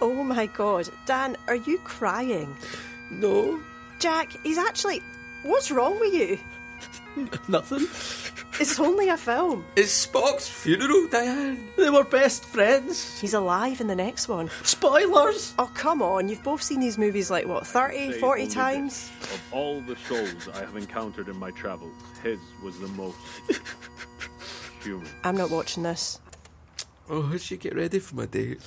Oh my god. Dan, are you crying? No, Jack, he's actually. What's wrong with you? nothing. It's only a film. It's Spock's funeral, Diane. They were best friends. He's alive in the next one. Spoilers. Oh, come on. You've both seen these movies like, what, 30, Say 40 times? this. Of all the souls I have encountered in my travels, his was the most human. I'm not watching this. Oh, I should get ready for my date.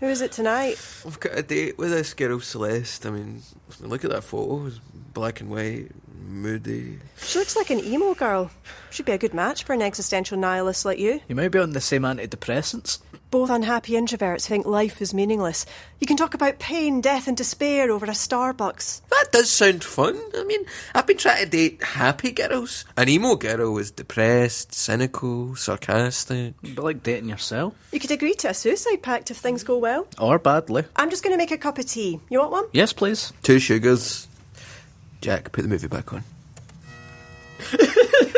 Who is it tonight? I've got a date with this girl, Celeste. I mean, look at that photo. It's black and white, moody. She looks like an emo girl. She'd be a good match for an existential nihilist like you. You might be on the same antidepressants. Both unhappy introverts who think life is meaningless. You can talk about pain, death, and despair over a Starbucks. That does sound fun. I mean, I've been trying to date happy girls. An emo girl is depressed, cynical, sarcastic. But like dating yourself. You could agree to a suicide pact if things go well. Or badly. I'm just going to make a cup of tea. You want one? Yes, please. Two sugars. Jack, put the movie back on.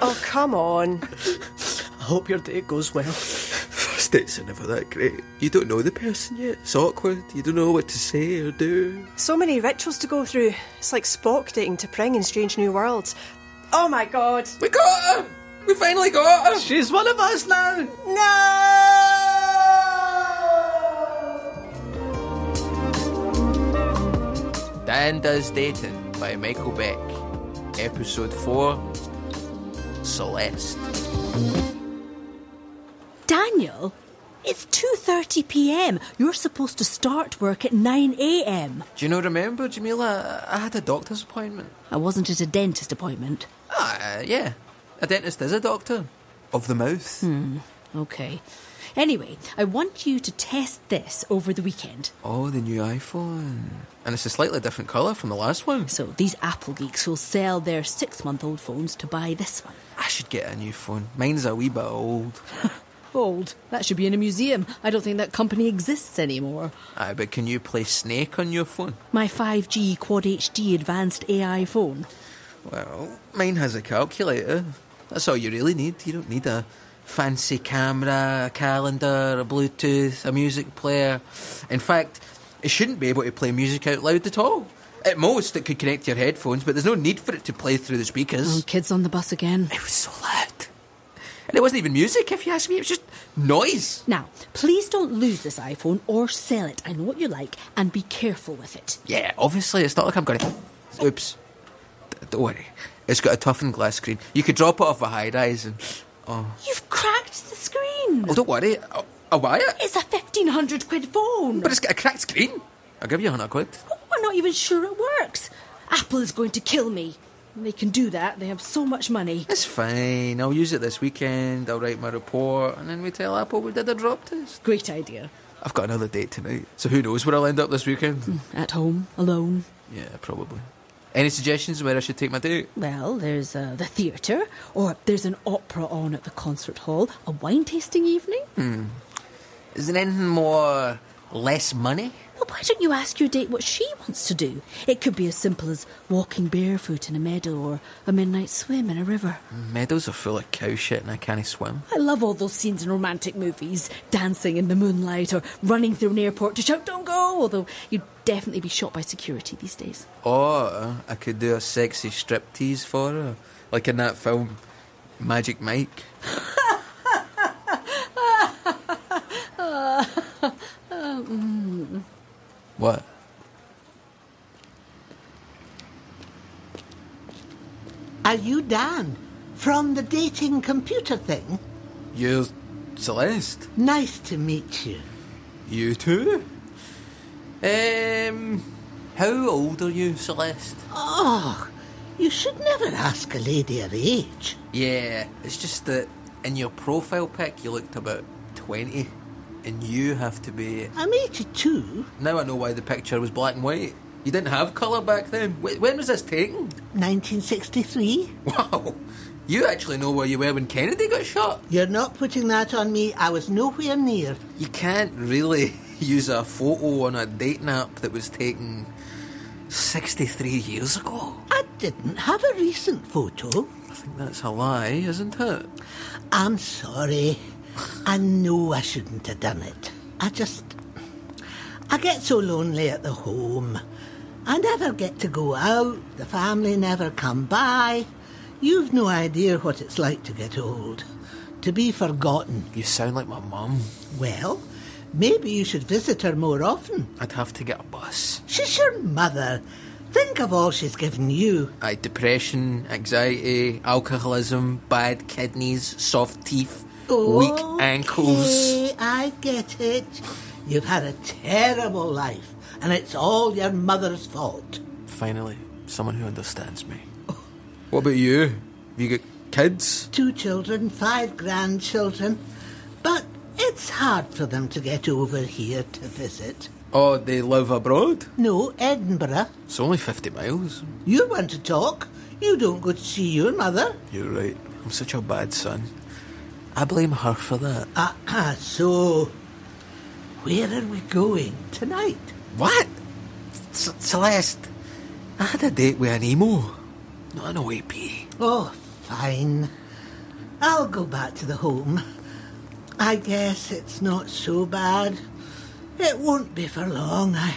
Oh, come on. I hope your date goes well. First dates are never that great. You don't know the person yet. It's awkward. You don't know what to say or do. So many rituals to go through. It's like Spock dating T'Pring in Strange New Worlds. Oh my god. We got her! We finally got her! She's one of us now. No! Dan Does Dating by Michael Beck. Episode 4 Celeste. Daniel, it's 2:30 p.m. You're supposed to start work at 9 a.m. Do you know, remember, Jamila? I had a doctor's appointment. I wasn't at a dentist appointment. Ah, uh, yeah. A dentist is a doctor. Of the mouth. Hmm. Okay. Anyway, I want you to test this over the weekend. Oh, the new iPhone. And it's a slightly different colour from the last one. So these Apple geeks will sell their six-month-old phones to buy this one. I should get a new phone. Mine's a wee bit old. Old. That should be in a museum. I don't think that company exists anymore. Aye, but can you play Snake on your phone? My 5G Quad HD advanced AI phone. Well, mine has a calculator. That's all you really need. You don't need a fancy camera, a calendar, a Bluetooth, a music player. In fact, it shouldn't be able to play music out loud at all. At most, it could connect to your headphones, but there's no need for it to play through the speakers. Oh, kids on the bus again. It was so loud. And it wasn't even music, if you ask me. It was just noise. Now, please don't lose this iPhone or sell it. I know what you like, and be careful with it. Yeah, obviously, it's not like I'm going to. Oops. D- don't worry. It's got a toughened glass screen. You could drop it off a high rise and. Oh. You've cracked the screen. Oh, don't worry. I'll, I'll buy it. It's a 1500 quid phone. But it's got a cracked screen. I'll give you a hundred quid. Oh, We're not even sure it works. Apple is going to kill me. They can do that. They have so much money. It's fine. I'll use it this weekend. I'll write my report, and then we tell Apple we did a drop test. Great idea. I've got another date tonight, so who knows where I'll end up this weekend? Mm, at home, alone. Yeah, probably. Any suggestions where I should take my date? Well, there's uh, the theatre, or there's an opera on at the concert hall, a wine tasting evening. Hmm. Is there anything more less money? Well, why don't you ask your date what she wants to do? It could be as simple as walking barefoot in a meadow or a midnight swim in a river. Meadows are full of cow shit, and I can't swim. I love all those scenes in romantic movies, dancing in the moonlight or running through an airport to shout, don't go, although you'd definitely be shot by security these days. Or I could do a sexy striptease for her, like in that film Magic Mike. what? Are you Dan? From the dating computer thing? You're Celeste? Nice to meet you. You too? Um, how old are you, Celeste? Oh, you should never ask a lady her age. Yeah, it's just that in your profile pic you looked about 20, and you have to be. I'm 82, Now I know why the picture was black and white. You didn't have colour back then. When was this taken? 1963. Wow, you actually know where you were when Kennedy got shot. You're not putting that on me. I was nowhere near. You can't really use a photo on a dating app that was taken 63 years ago. I didn't have a recent photo. I think that's a lie, isn't it? I'm sorry. I know I shouldn't have done it. I just. I get so lonely at the home. I never get to go out, the family never come by. You've no idea what it's like to get old. To be forgotten. You sound like my mum. Well, maybe you should visit her more often. I'd have to get a bus. She's your mother. Think of all she's given you. I depression, anxiety, alcoholism, bad kidneys, soft teeth, weak ankles. Okay, I get it. You've had a terrible life, and it's all your mother's fault. Finally, someone who understands me. What about you? Have you got kids? Two children, five grandchildren. But it's hard for them to get over here to visit. Oh, they live abroad? No, Edinburgh. It's only 50 miles. You want to talk. You don't go to see your mother. You're right. I'm such a bad son. I blame her for that. Ah, ah, so. Where are we going tonight? What? C- Celeste, I had a date with an emo, not an OAP. Oh, fine. I'll go back to the home. I guess it's not so bad. It won't be for long. I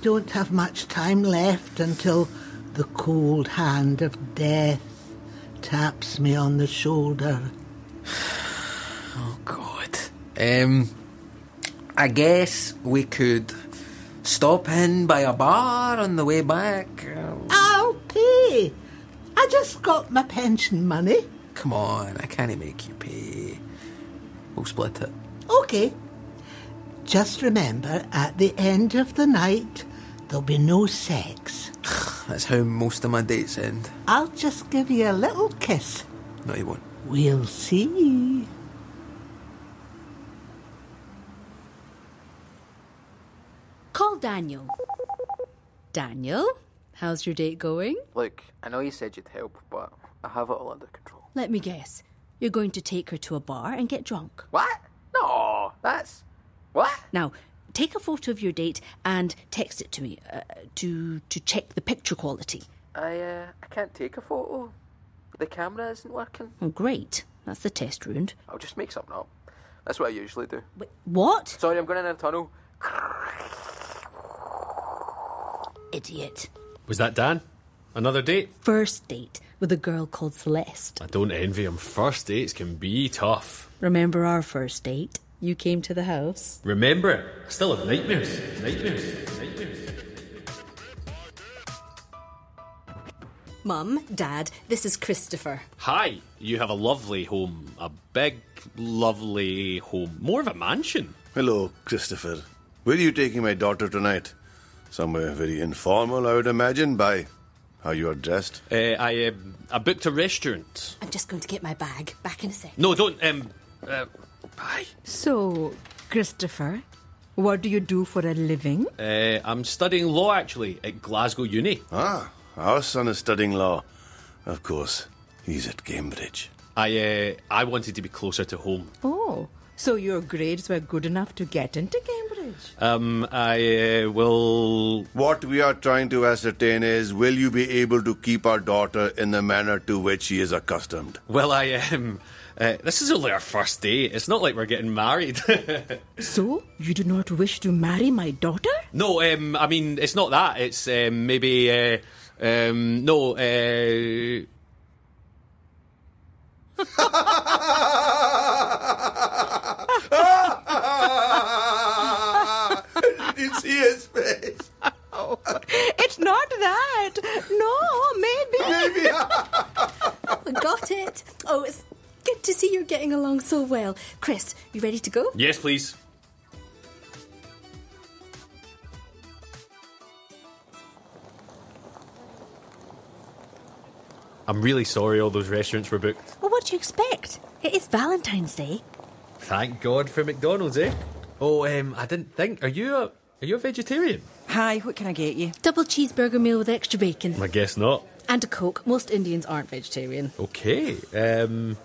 don't have much time left until the cold hand of death taps me on the shoulder. Oh, God. Um, I guess we could stop in by a bar on the way back. I'll pay. I just got my pension money. Come on, I can't make you pay. We'll split it. Okay. Just remember, at the end of the night, there'll be no sex. That's how most of my dates end. I'll just give you a little kiss. No, you won't. We'll see. Call Daniel. Daniel, how's your date going? Look, I know you said you'd help, but I have it all under control. Let me guess. You're going to take her to a bar and get drunk. What? No, that's. What? Now, take a photo of your date and text it to me uh, to to check the picture quality. I, uh, I can't take a photo. The camera isn't working. Oh, great. That's the test ruined. I'll just make something up. That's what I usually do. Wait, what? Sorry, I'm going in a tunnel. Idiot. Was that Dan? Another date? First date with a girl called Celeste. I don't envy him. First dates can be tough. Remember our first date? You came to the house. Remember it? I still have nightmares. Nightmares. Nightmares. Mum, Dad, this is Christopher. Hi, you have a lovely home. A big, lovely home. More of a mansion. Hello, Christopher. Where are you taking my daughter tonight? Somewhere very informal, I would imagine, by how you are dressed. Uh, I, uh, I booked a restaurant. I'm just going to get my bag. Back in a sec. No, don't. Um, uh, bye. So, Christopher, what do you do for a living? Uh, I'm studying law actually at Glasgow Uni. Ah, our son is studying law. Of course, he's at Cambridge. I uh, I wanted to be closer to home. Oh, so your grades were good enough to get into Cambridge? Um, I uh, will. What we are trying to ascertain is will you be able to keep our daughter in the manner to which she is accustomed? Well, I um. Uh, this is only our first day. It's not like we're getting married. So, you do not wish to marry my daughter? no, um, I mean it's not that. It's um, maybe uh, um, no. Uh, Did you see his face? It's not that. No, maybe. Maybe. I got it. Oh, it's good to see you're getting along so well. Chris, you ready to go? yes, please. I'm really sorry all those restaurants were booked. Well, what do you expect? It is Valentine's Day. Thank God for McDonald's, eh? Oh, um, I didn't think. Are you a are you a vegetarian? Hi, what can I get you? Double cheeseburger meal with extra bacon. I guess not. And a Coke. Most Indians aren't vegetarian. Okay. Um,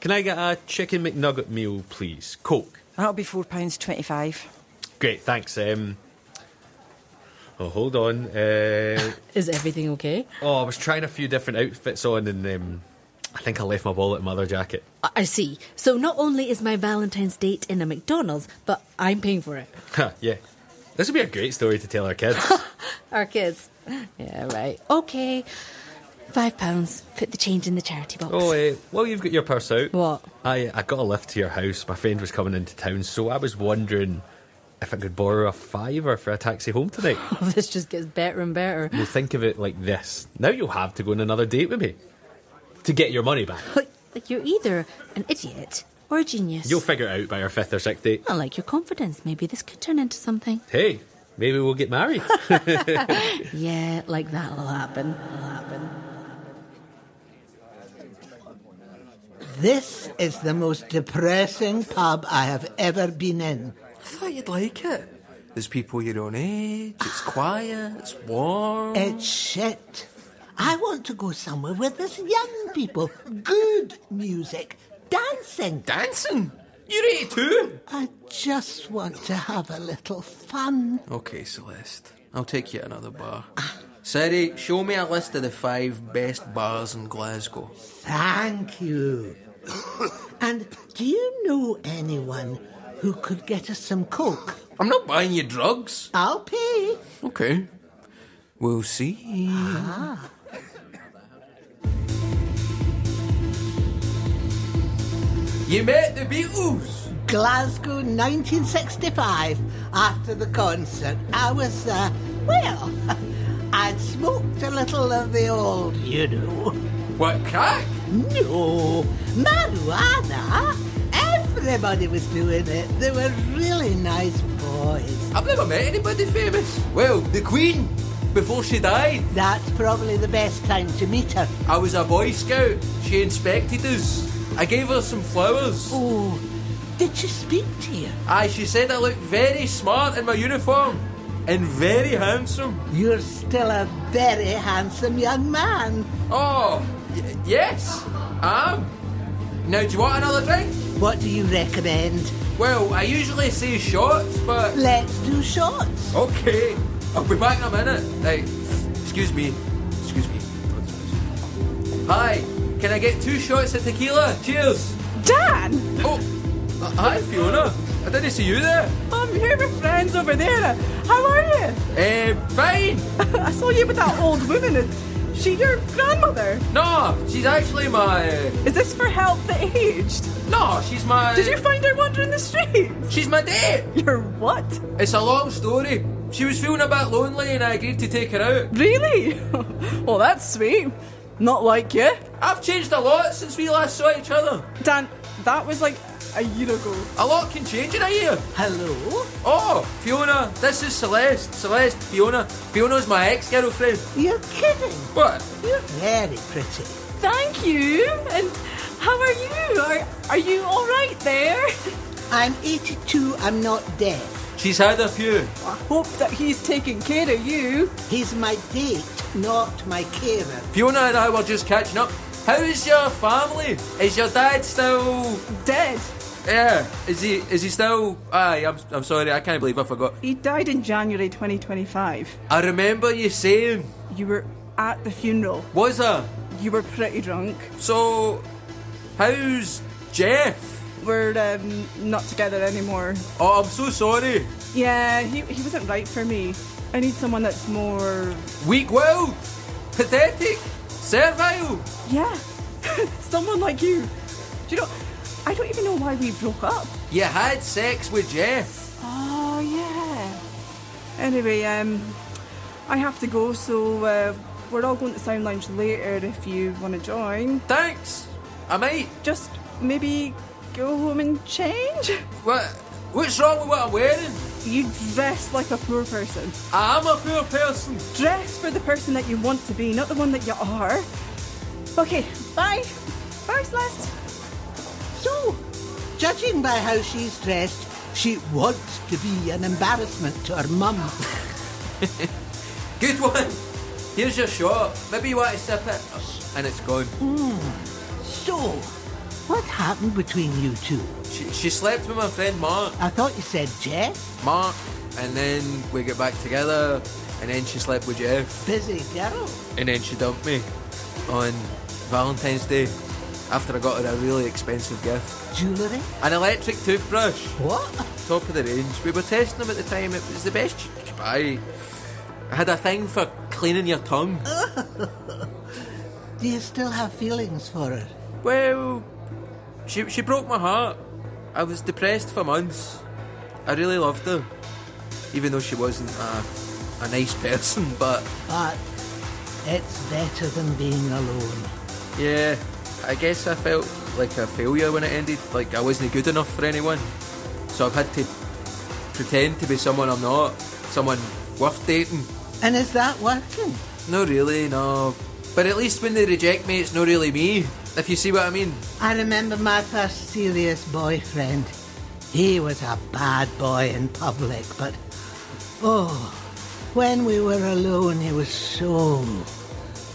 can I get a chicken McNugget meal, please? Coke. That'll be £4.25. Great, thanks. Um, Oh, hold on. Uh, Is everything okay? oh, I was trying a few different outfits on, and um, I think I left my wallet in my other jacket. I- I see. So not only is my Valentine's date in a McDonald's, but I'm paying for it. Yeah. This would be a great story to tell our kids. Our kids. Yeah, right. Okay. Five pounds. Put the change in the charity box. oh, uh, well, you've got your purse out. What? I I got a lift to your house. My friend was coming into town, so I was wondering if I could borrow a fiver for a taxi home tonight. this just gets better and better. well, think of it like this: now you'll have to go on another date with me to get your money back. Like, like you're either an idiot or a genius. You'll figure it out by our fifth or sixth date. I like your confidence. Maybe this could turn into something. Hey, maybe we'll get married. Yeah, like that'll happen. That'll happen. This is the most depressing pub I have ever been in. I thought you'd like it. There's people your own age. It's ah. quiet. It's warm. It's shit. I want to go somewhere where there's young people, good music, dancing. Dancing. You're 82. I just want to have a little fun. Okay, Celeste. I'll take you to another bar. Siri, show me a list of the five best bars in Glasgow. Thank you. and do you know anyone who could get us some coke? I'm not buying you drugs. I'll pay. Okay. We'll see. Ah. You met the Beatles. Glasgow 1965. After the concert, I was, uh, well, I'd smoked a little of the old, you know. What, crack? No, marijuana. Everybody was doing it. They were really nice boys. I've never met anybody famous. Well, the Queen, before she died. That's probably the best time to meet her. I was a Boy Scout. She inspected us. I gave her some flowers. Oh, did she speak to you? Aye, she said I looked very smart in my uniform and very handsome. You're still a very handsome young man. Oh, y- yes, I am. Now, do you want another drink? What do you recommend? Well, I usually say shots, but Let's do shots. okay. I'll be back in a minute. Right, excuse me. Excuse me. Hi, can I get two shots of tequila? Cheers. Dan! Oh, uh, hi, Fiona. I didn't see you there. I'm here with friends over there. How are you? Um, fine. I saw you with that old woman. Is she your grandmother? No, she's actually my. Uh, Is this for Help the Aged? no, she's my. Did you find her wandering the streets? She's my date. Your what? It's a long story. She was feeling a bit lonely and I agreed to take her out. Really? well, that's sweet. Not like you. I've changed a lot since we last saw each other. Dan, that was like a year ago. A lot can change in a year. Hello? Oh, Fiona, this is Celeste. Celeste, Fiona. Fiona's my ex girlfriend. You're kidding. What? You're very pretty. Thank you. And how are you? Are, are you all right there? I'm 82, I'm not deaf. She's had a few. I hope that he's taking care of you. He's my date, not my carer. Fiona and I were just catching up. How's your family? Is your dad still. Dead. Yeah, is he is he still. Aye, I'm, I'm sorry, I can't believe I forgot. He died in January 2025. I remember you saying. You were at the funeral. Was I? You were pretty drunk. So, how's Jeff? We're um, not together anymore. Oh, I'm so sorry. Yeah, he, he wasn't right for me. I need someone that's more. Weak willed, pathetic, servile. Yeah, someone like you. Do you know, I don't even know why we broke up. You had sex with Jeff. Oh, yeah. Anyway, um, I have to go, so uh, we're all going to Sound Lounge later if you want to join. Thanks. I might. Just maybe go home and change? What? What's wrong with what I'm wearing? You dress like a poor person. I'm a poor person. Dress for the person that you want to be, not the one that you are. Okay, bye. First Celeste. So, judging by how she's dressed, she wants to be an embarrassment to her mum. Good one. Here's your shot. Maybe you want to sip it. And it's gone. Hmm. So, what happened between you two? She, she slept with my friend Mark. I thought you said Jeff. Mark. And then we get back together. and then she slept with Jeff, Busy girl. and then she dumped me on Valentine's Day after I got her a really expensive gift. Jewellery? An electric toothbrush, What? top of the range. We were testing them at the time, it was the best you could buy. I had a thing for cleaning your tongue. Do you still have feelings for her? Well, she, she broke my heart. I was depressed for months. I really loved her, even though she wasn't a, a nice person, but But it's better than being alone. yeah, I guess I felt like a failure when it ended, like I wasn't good enough for anyone. So I've had to pretend to be someone I'm not, someone worth dating. And is that working? No, really, no. But at least when they reject me, it's not really me, if you see what I mean. I remember my first serious boyfriend. He was a bad boy in public, but oh, when we were alone, he was so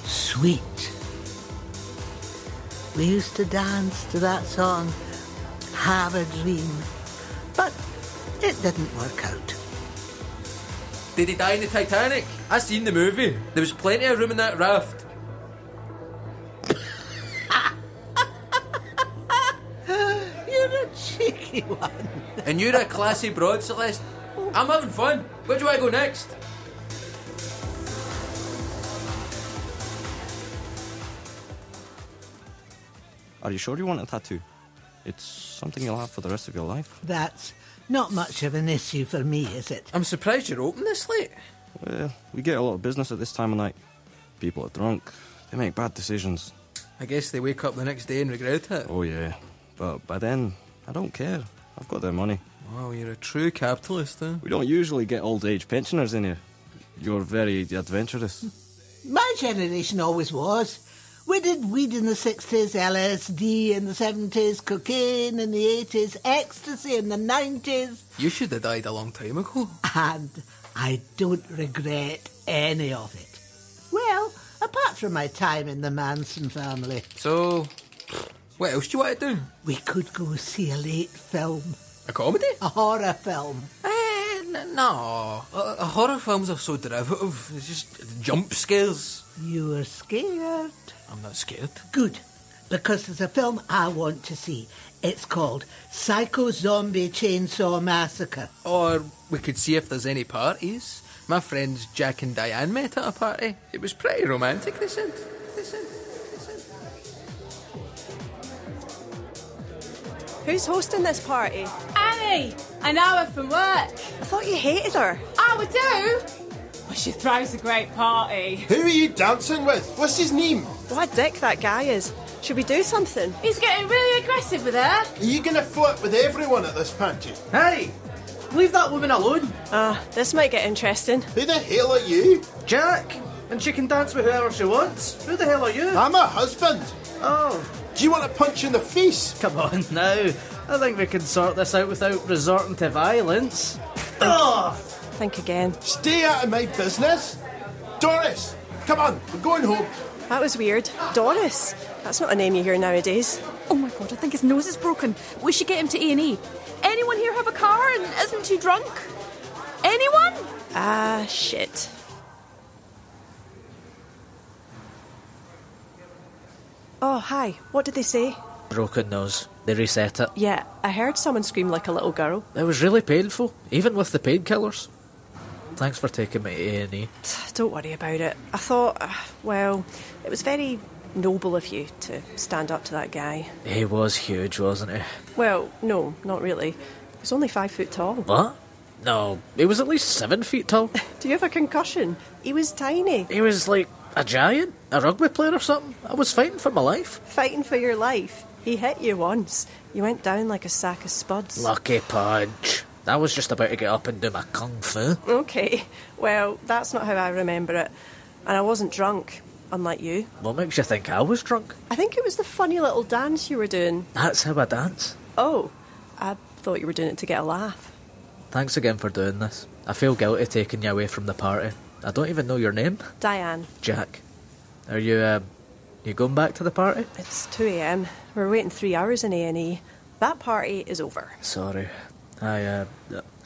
sweet. We used to dance to that song, Have a Dream, but it didn't work out. Did he die in the Titanic? I seen the movie. There was plenty of room in that raft. Cheeky one. And you're a classy broad, Celeste. I'm having fun. Where do I go next? Are you sure you want a tattoo? It's something you'll have for the rest of your life. That's not much of an issue for me, is it? I'm surprised you're open this late. Well, we get a lot of business at this time of night. People are drunk. They make bad decisions. I guess they wake up the next day and regret it. Oh, yeah. But by then, I don't care. I've got their money. Wow, you're a true capitalist, huh? We don't usually get old age pensioners in here. You're very adventurous. My generation always was. We did weed in the 60s, LSD in the 70s, cocaine in the 80s, ecstasy in the 90s, You should have died a long time ago. and I don't regret any of it. Well, apart from my time in the Manson family. So, what else do you want to do? We could go see a late film, A comedy? a horror film. Eh, n- no. Uh, horror films are so derivative. It's just jump scares. You are scared. I'm not scared. Good, because there's a film I want to see. It's called Psycho Zombie Chainsaw Massacre. Or we could see if there's any parties. My friends Jack and Diane met at a party. It was pretty romantic. They said. They said. Who's hosting this party? Annie, an hour from work. I thought you hated her. I would do. Well, she throws a great party. Who are you dancing with? What's his name? What a dick that guy is. Should we do something? He's getting really aggressive with her. Are you going to flirt with everyone at this party? Hey, leave that woman alone. Ah, this might get interesting. Who the hell are you? Jack, and she can dance with whoever she wants. Who the hell are you? I'm her husband. Oh, Do you want a punch in the face? come on now. I think we can sort this out without resorting to violence. Ugh! Think again. Stay out of my business. Doris, come on, we're going home. That was weird. Doris. That's not a name you hear nowadays. Oh my god, I think his nose is broken. We should get him to A&E. Anyone here have a car and isn't too drunk? Anyone? Ah, shit. Oh, hi. What did they say? Broken nose. They reset it. Yeah, I heard someone scream like a little girl. It was really painful, even with the painkillers. Thanks for taking me to A&E. Don't worry about it. I thought, uh, well, it was very noble of you to stand up to that guy. He was huge, wasn't he? Well, no, not really. He was only five foot tall. What? No, he was at least seven feet tall. Do you have a concussion? He was tiny. He was like a giant, a rugby player or something. I was fighting for my life. Fighting for your life. He hit you once. You went down like a sack of spuds. Lucky punch. I was just about to get up and do my kung fu. Okay, well, that's not how I remember it. And I wasn't drunk, unlike you. What makes you think I was drunk? I think it was the funny little dance you were doing. That's how I dance. Oh, I thought you were doing it to get a laugh. Thanks again for doing this. I feel guilty taking you away from the party. I don't even know your name. Diane, Jack. Are you, uh, you going back to the party? it's 2 a.m. We're waiting three hours in A&E. That party is over. Sorry. I, uh,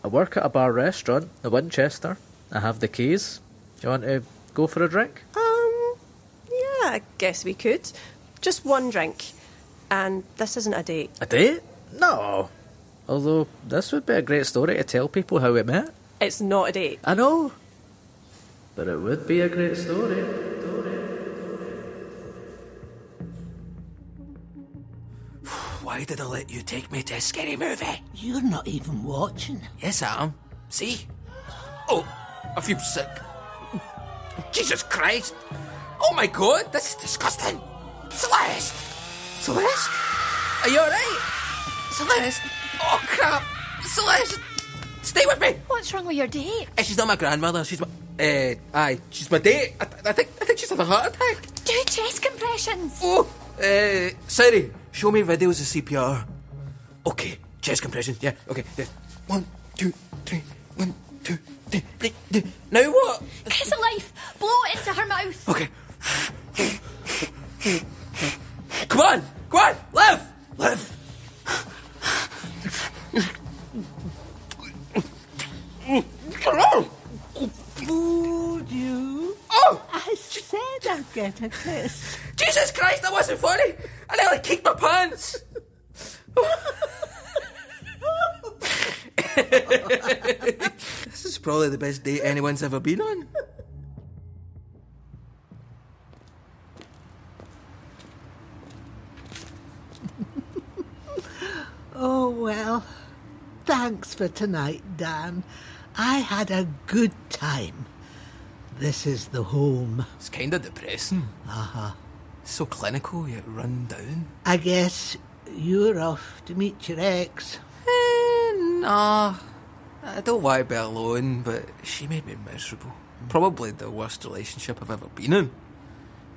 I work at a bar restaurant, the Winchester. I have the keys. Do you want to go for a drink? Um, yeah, I guess we could. Just one drink. And this isn't a date. A date? No. Although, this would be a great story to tell people how we met. It's not a date. I know. But it would be a great story. Why did I let you take me to a scary movie? You're not even watching. Yes, I am. See? Oh, I feel sick. Jesus Christ! Oh my god, this is disgusting! Celeste! Celeste? Are you alright? Celeste! Oh crap! Celeste! Stay with me! What's wrong with your date? Eh, She's not my grandmother, she's my. Uh, aye, she's my date. I, I think I think she's had a heart attack. Do chest compressions. Oh, uh, Siri, show me videos of CPR. Okay, chest compressions, yeah, okay. yeah. One, two, three, one, two, three, three, three. Now what? Kiss of life. Blow it into her mouth. Okay. Come on! Come on! Live! Live! Fooled you. Oh! I said I'd get a kiss. Jesus Christ, that wasn't funny! I nearly kicked my pants! this is probably the best date anyone's ever been on. Oh, well. Thanks for tonight, Dan. I had a good time. This is the home. It's kind of depressing. Uh huh. So clinical, yet run down. I guess you're off to meet your ex. Eh, nah. I don't want to be alone, but she made me miserable. Probably the worst relationship I've ever been in.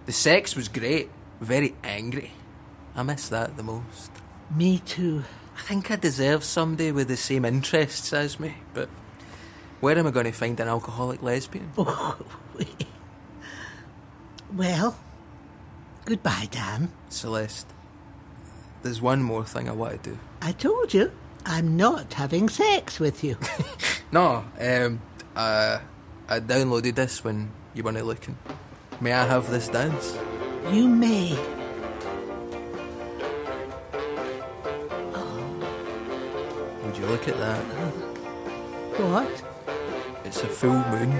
The sex was great, very angry. I miss that the most. Me too. I think I deserve somebody with the same interests as me, but where am I going to find an alcoholic lesbian? Oh, well, goodbye, Dan. Celeste, there's one more thing I want to do. I told you, I'm not having sex with you. No, um, uh, I downloaded this when you weren't looking. May I have this dance? you may. Would you look at that? What? It's a full moon.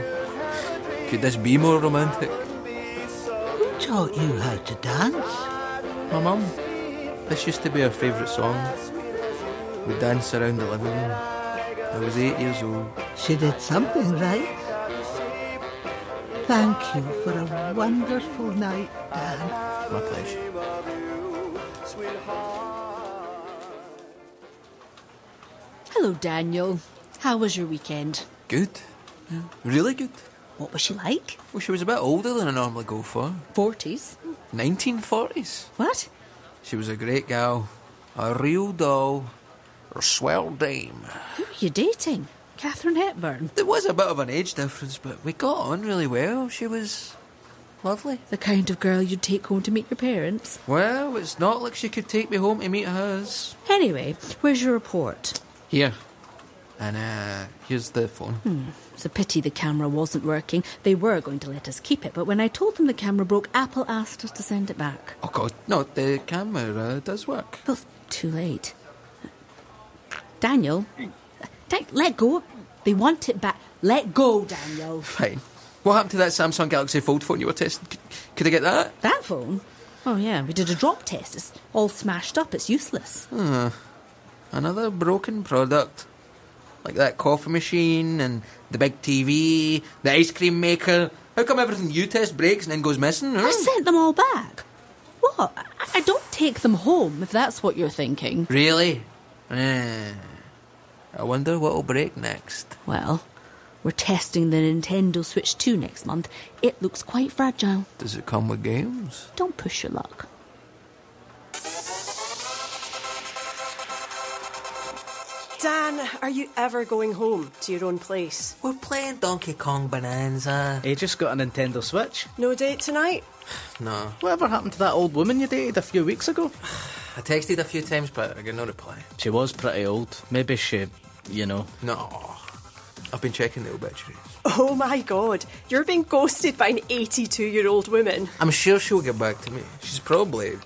Could this be more romantic? Who taught you how to dance? My mum. This used to be her favourite song. We'd dance around the living room. I was eight years old. She did something right. Thank you for a wonderful night, Dan. My pleasure. Hello, Daniel. How was your weekend? Good. Yeah, really good. What was she like? Well, she was a bit older than I normally go for. 40s. 1940s. What? She was a great gal. A real doll. A swell dame. Who were you dating? Katharine Hepburn. There was a bit of an age difference, but we got on really well. She was lovely. The kind of girl you'd take home to meet your parents. Well, it's not like she could take me home to meet hers. Anyway, where's your report? Here. And uh, here's the phone. Hmm. It's a pity the camera wasn't working. They were going to let us keep it, but when I told them the camera broke, Apple asked us to send it back. Oh God, no, the camera does work. Well, too late. Daniel, Dan- let go. They want it back. Let go, Daniel. Fine. What happened to that Samsung Galaxy Fold phone you were testing? Could, I get that? That phone? Oh, yeah, we did a drop test. It's all smashed up. It's useless. Another broken product. Like that coffee machine and the big TV, the ice cream maker. How come everything you test breaks and then goes missing? I sent them all back. What? I- I don't take them home, if that's what you're thinking. Really? Eh. I wonder what'll break next. Well, we're testing the Nintendo Switch 2 next month. It looks quite fragile. Does it come with games? Don't push your luck. Dan, are you ever going home to your own place? We're playing Donkey Kong Bananza. He just got a Nintendo Switch. No date tonight? No. Whatever happened to that old woman you dated a few weeks ago? I texted a few times, but I got no reply. She was pretty old. Maybe she, you know. No. I've been checking the obituaries. Oh my god, you're being ghosted by an 82 year old woman. I'm sure she'll get back to me. She's probably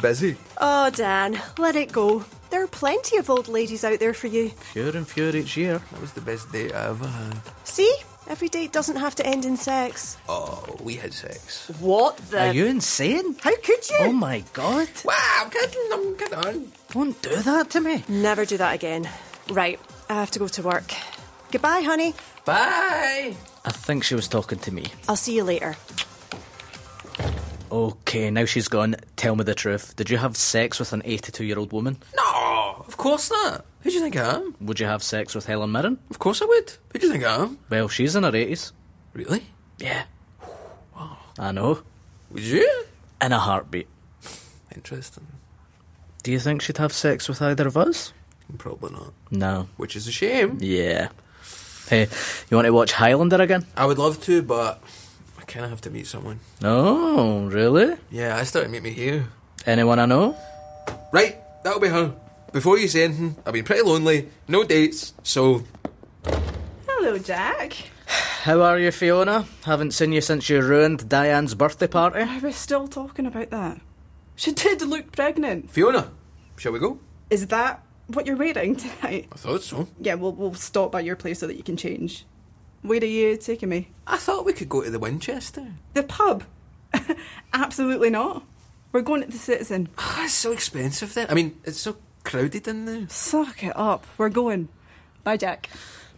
busy. Oh, Dan, let it go. There are plenty of old ladies out there for you. Fewer and fewer each year. That was the best date I ever had. See? Every date doesn't have to end in sex. Oh, we had sex. What the? Are you insane? How could you? Oh my god. Wow, I'm kidding, I'm. Don't do that to me. Never do that again. Right, I have to go to work. Goodbye, honey. Bye. I think she was talking to me. I'll see you later. Okay, now she's gone. Tell me the truth. Did you have sex with an 82 year old woman? No, of course not. Who do you think I am? Would you have sex with Helen Mirren? Of course I would. Who do you think I am? Well, she's in her 80s. Really? Yeah. wow. I know. Would you? In a heartbeat. Interesting. Do you think she'd have sex with either of us? Probably not. No. Which is a shame. Yeah. Hey, you want to watch Highlander again? I would love to, but I kind of have to meet someone. Oh, really? Yeah, I started to meet me here. Anyone I know? Right, that'll be her. Before you say anything, I've been pretty lonely, no dates, so Hello, Jack. How are you, Fiona? Haven't seen you since you ruined Diane's birthday party. I was still talking about that. She did look pregnant. Fiona, shall we go? Is that what you're wearing tonight? I thought so. Yeah, we'll, we'll stop by your place so that you can change. Where are you taking me? I thought we could go to the Winchester. The pub? Absolutely not. We're going to the Citizen. Ah, it's so expensive then. I mean, it's so crowded in there. Suck it up. We're going. Bye, Jack.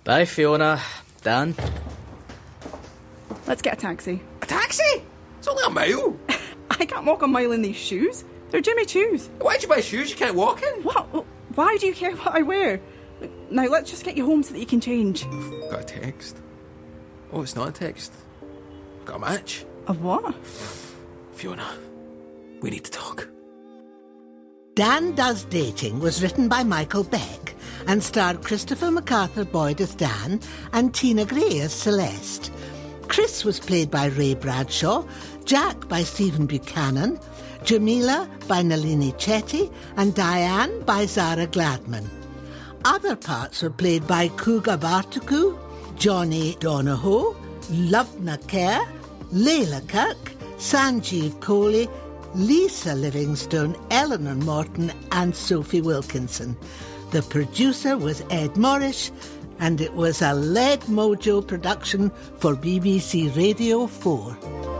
Bye, Fiona. Dan. Let's get a taxi. A taxi? It's only a mile. I can't walk a mile in these shoes. They're Jimmy Choos. Why'd you buy shoes you can't walk in? What? Why do you care what I wear? Now let's just get you home so that you can change. Got a text. Oh, it's not a text. Got a match. A what? Fiona, we need to talk. Dan Does Dating was written by Michael Beck and starred Christopher MacArthur Boyd as Dan and Tina Gray as Celeste. Chris was played by Ray Bradshaw, Jack by Stephen Buchanan, Jamila by Nalini Chetty, and Diane by Zara Gladman. Other parts were played by Kuga Bartuku, Johnny Donahoe, Lubna Kerr, Leila Kirk, Sanjeev Kohli, Lisa Livingstone, Eleanor Morton, and Sophie Wilkinson. The producer was Ed Morrish, and it was a Lead Mojo production for BBC Radio 4.